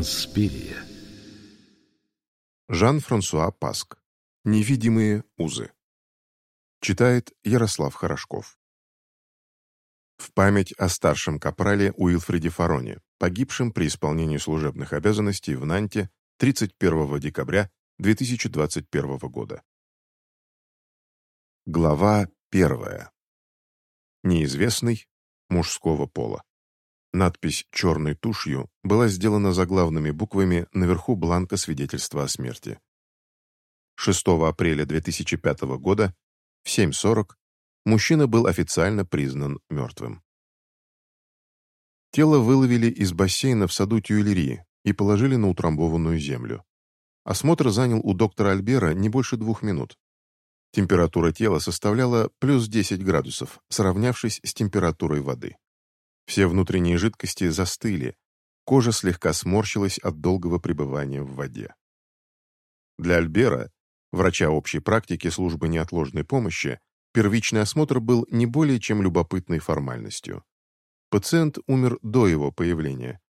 Конспирия. Жан-Франсуа Паск. Невидимые узы. Читает Ярослав Хорошков. В память о старшем капрале Уилфреде Фароне, погибшем при исполнении служебных обязанностей в Нанте 31 декабря 2021 года. Глава первая. Неизвестный мужского пола. Надпись черной тушью была сделана заглавными буквами наверху бланка свидетельства о смерти. 6 апреля 2005 года в 7.40 мужчина был официально признан мертвым. Тело выловили из бассейна в саду Тюильри и положили на утрамбованную землю. Осмотр занял у доктора Альбера не больше двух минут. Температура тела составляла плюс 10 градусов, сравнявшись с температурой воды. Все внутренние жидкости застыли, кожа слегка сморщилась от долгого пребывания в воде. Для Альбера, врача общей практики службы неотложной помощи, первичный осмотр был не более чем любопытной формальностью. Пациент умер до его появления.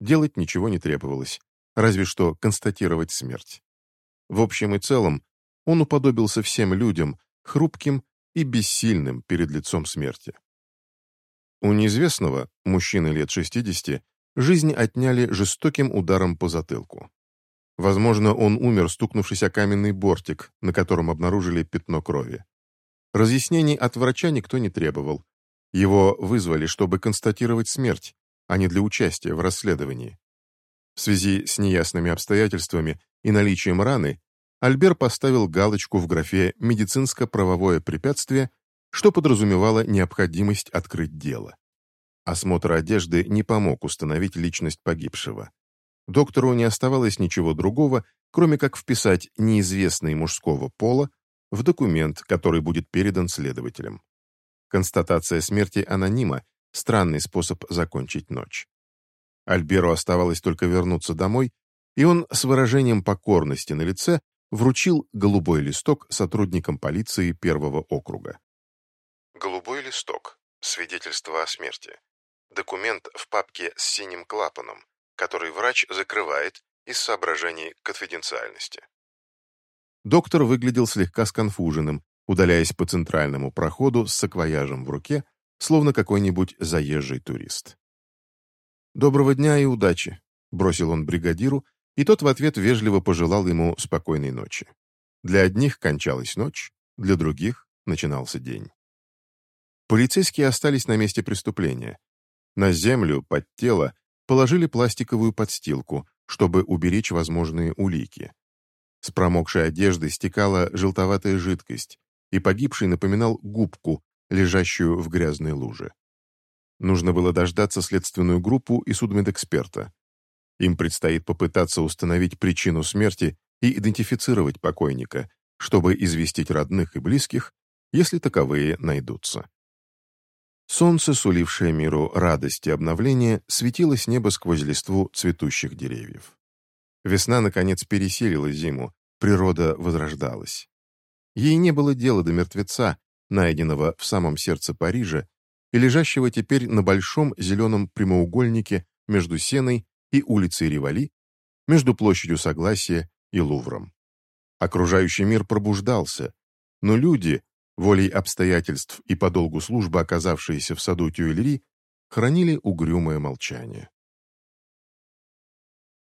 Делать ничего не требовалось, разве что констатировать смерть. В общем и целом, он уподобился всем людям, хрупким и бессильным перед лицом смерти. У неизвестного, мужчины лет 60, жизнь отняли жестоким ударом по затылку. Возможно, он умер, стукнувшись о каменный бортик, на котором обнаружили пятно крови. Разъяснений от врача никто не требовал. Его вызвали, чтобы констатировать смерть, а не для участия в расследовании. В связи с неясными обстоятельствами и наличием раны, Альбер поставил галочку в графе «Медицинско-правовое препятствие» что подразумевало необходимость открыть дело. Осмотр одежды не помог установить личность погибшего. Доктору не оставалось ничего другого, кроме как вписать неизвестный мужского пола в документ, который будет передан следователям. Констатация смерти анонима – странный способ закончить ночь. Альберу оставалось только вернуться домой, и он с выражением покорности на лице вручил голубой листок сотрудникам полиции первого округа. Голубой листок. Свидетельство о смерти. Документ в папке с синим клапаном, который врач закрывает из соображений конфиденциальности. Доктор выглядел слегка сконфуженным, удаляясь по центральному проходу с саквояжем в руке, словно какой-нибудь заезжий турист. «Доброго дня и удачи», — бросил он бригадиру, и тот в ответ вежливо пожелал ему спокойной ночи. Для одних кончалась ночь, для других начинался день. Полицейские остались на месте преступления. На землю, под тело, положили пластиковую подстилку, чтобы уберечь возможные улики. С промокшей одежды стекала желтоватая жидкость, и погибший напоминал губку, лежащую в грязной луже. Нужно было дождаться следственную группу и судмедэксперта. Им предстоит попытаться установить причину смерти и идентифицировать покойника, чтобы известить родных и близких, если таковые найдутся. Солнце, сулившее миру радость и обновление, светило с неба сквозь листву цветущих деревьев. Весна, наконец, пересилила зиму, природа возрождалась. Ей не было дела до мертвеца, найденного в самом сердце Парижа и лежащего теперь на большом зеленом прямоугольнике между Сеной и улицей Ривали, между площадью Согласия и Лувром. Окружающий мир пробуждался, но люди, волей обстоятельств и по долгу службы оказавшиеся в саду Тюильри, хранили угрюмое молчание.